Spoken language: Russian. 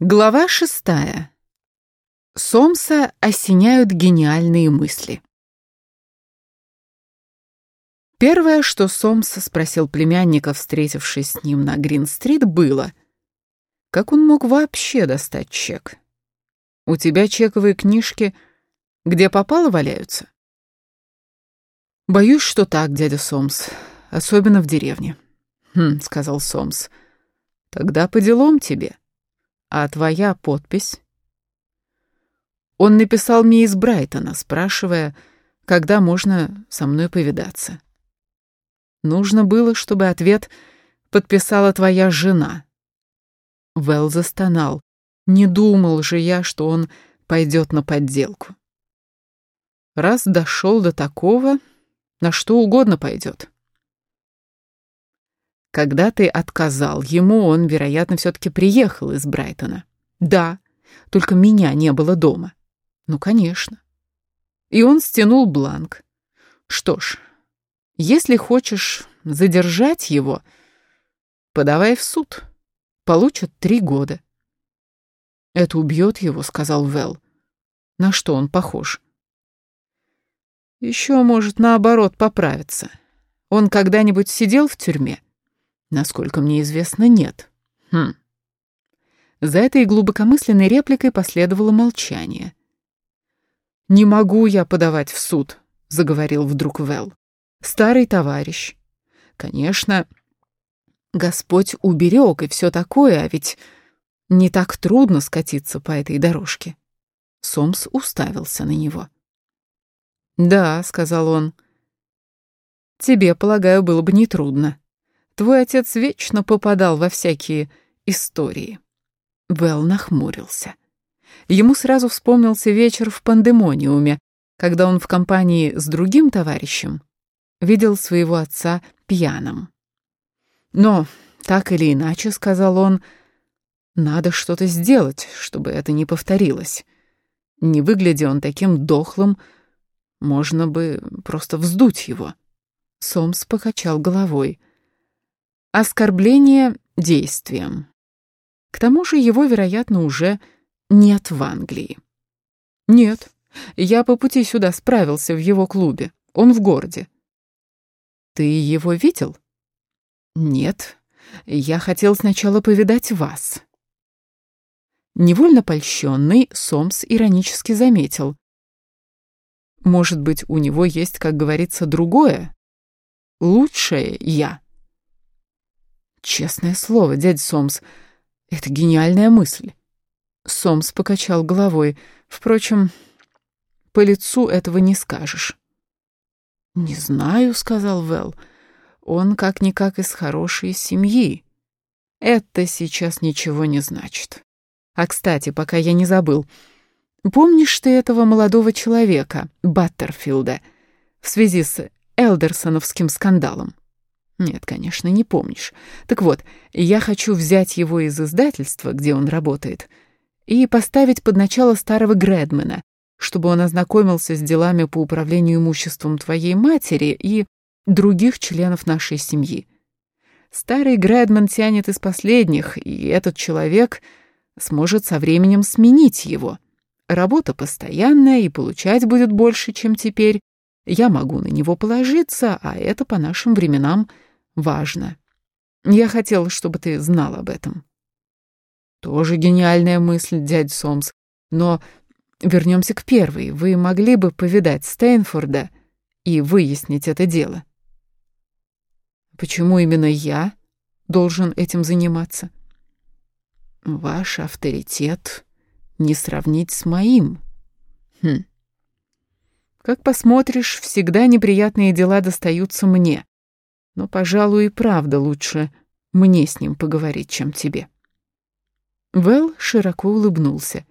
Глава шестая. Сомса осеняют гениальные мысли. Первое, что Сомс спросил племянника, встретившись с ним на Грин-стрит, было, как он мог вообще достать чек? У тебя чековые книжки где попало валяются? Боюсь, что так, дядя Сомс, особенно в деревне. Хм, сказал Сомс. Тогда по делам тебе. А твоя подпись? Он написал мне из Брайтона, спрашивая, когда можно со мной повидаться. Нужно было, чтобы ответ подписала твоя жена. Вэл застонал. Не думал же я, что он пойдет на подделку. Раз дошел до такого, на что угодно пойдет. Когда ты отказал ему, он, вероятно, все-таки приехал из Брайтона. Да, только меня не было дома. Ну, конечно. И он стянул бланк. Что ж, если хочешь задержать его, подавай в суд. Получат три года. Это убьет его, сказал Вэл. На что он похож? Еще может наоборот поправиться. Он когда-нибудь сидел в тюрьме? Насколько мне известно, нет. Хм. За этой глубокомысленной репликой последовало молчание. «Не могу я подавать в суд», — заговорил вдруг Вэл. «Старый товарищ. Конечно, Господь уберег и все такое, а ведь не так трудно скатиться по этой дорожке». Сомс уставился на него. «Да», — сказал он, — «тебе, полагаю, было бы нетрудно». Твой отец вечно попадал во всякие истории. Вэл нахмурился. Ему сразу вспомнился вечер в пандемониуме, когда он в компании с другим товарищем видел своего отца пьяным. Но, так или иначе, сказал он, надо что-то сделать, чтобы это не повторилось. Не выглядя он таким дохлым, можно бы просто вздуть его. Сомс покачал головой. Оскорбление действием. К тому же его, вероятно, уже нет в Англии. Нет, я по пути сюда справился в его клубе. Он в городе. Ты его видел? Нет, я хотел сначала повидать вас. Невольно польщенный, Сомс иронически заметил. Может быть, у него есть, как говорится, другое? Лучшее я. Честное слово, дядя Сомс, это гениальная мысль. Сомс покачал головой. Впрочем, по лицу этого не скажешь. «Не знаю», — сказал Вэл. «Он как-никак из хорошей семьи. Это сейчас ничего не значит. А, кстати, пока я не забыл, помнишь ты этого молодого человека, Баттерфилда, в связи с Элдерсоновским скандалом?» Нет, конечно, не помнишь. Так вот, я хочу взять его из издательства, где он работает, и поставить под начало старого Грэдмена, чтобы он ознакомился с делами по управлению имуществом твоей матери и других членов нашей семьи. Старый Грэдман тянет из последних, и этот человек сможет со временем сменить его. Работа постоянная, и получать будет больше, чем теперь. Я могу на него положиться, а это по нашим временам – важно. Я хотел, чтобы ты знал об этом. Тоже гениальная мысль, дядь Сомс. Но вернемся к первой. Вы могли бы повидать Стейнфорда и выяснить это дело. Почему именно я должен этим заниматься? Ваш авторитет не сравнить с моим. Хм. Как посмотришь, всегда неприятные дела достаются мне. Но, пожалуй, и правда лучше мне с ним поговорить, чем тебе. Вэл широко улыбнулся.